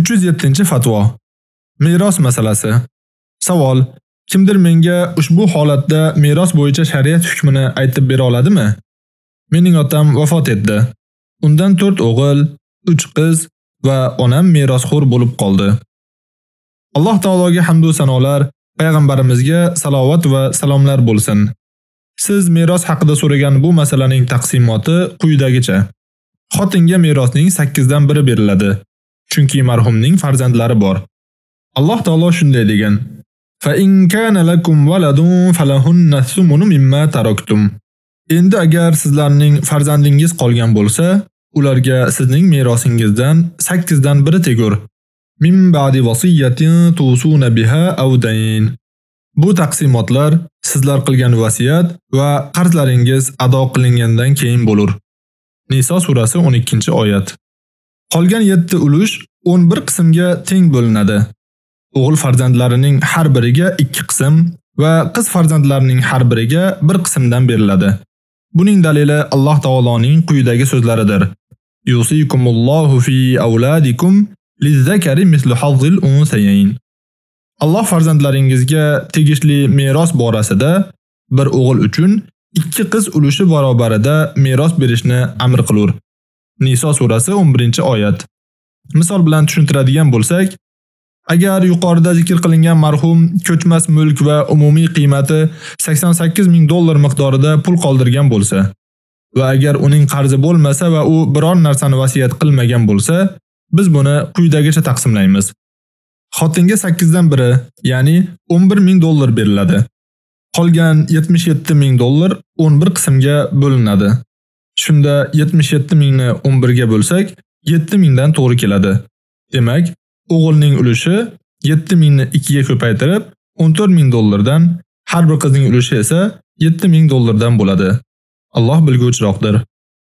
307-fatvo. Meros masalasi. Savol: Kimdir menga ushbu holatda meros bo'yicha shariat hukmini aytib bera oladimi? Mening otam vafot etdi. Undan 4 o'g'il, 3 qiz va onam merosxo'r bo'lib qoldi. Alloh taologa hamd va sanolar, payg'ambarimizga salovat va salomlar bo'lsin. Siz meros haqida so'ragan bu masalaning taqsimoti quyidagicha. Xotinga merosning 8 dan biri beriladi. Chunki marhumning farzandlari bor. Alloh taolo shunday degan: "Fa in kana lakum waladun falahunna thumunu mimma taraktum." Endi agar sizlarning farzandingiz qolgan bo'lsa, ularga sizning merosingizdan 8 dan biri tegur. Min ba'di wasiyatin tusuna biha aw dayn. Bu taqsimotlar sizlar qilgan vasiyat va qarzlaringiz ado qilingandan keyin bo'lar. Nisa surasi 12-oyat. Qolgan 7 ulush 11 qismga teng bo'linadi. O'g'il farzandlarining har biriga 2 qism va qiz farzandlarining har biriga 1 qismdan beriladi. Buning dalili Alloh taoloning quyidagi so'zlaridir. Yusikumullohu fi auladikum lizzakari mislu hazzil unsayayn. Alloh farzandlaringizga tegishli meros borasida bir o'g'il uchun ikki qiz ulushi barobarida meros berishni amr qilur. Niso surasi 11-oyat. Misol bilan tushuntiradigan bo'lsak, agar yuqorida zikr qilingan marhum ko'chmas mulk va umumiy qiymati 88 ming dollar miqdorida pul qoldirgan bo'lsa va agar uning qarzi bo'lmasa va u biror narsani vasiyat qilmagan bo'lsa, biz buni quyidagicha taqsimlaymiz. Xotinga 8 dan biri, ya'ni 11 ming dollar beriladi. Qolgan 77 ming dollar 11 qismga bo'linadi. Shunda 77 mingni 11 ga bo'lsak, 7 mingdan to'g'ri keladi. Demak, o'g'ilning ulushi 7 mingni 2 ga ko'paytirib 14 ming dollardan, har bir qizning ulushi esa 7 ming dollardan bo'ladi. Alloh bilguvchiroqdir.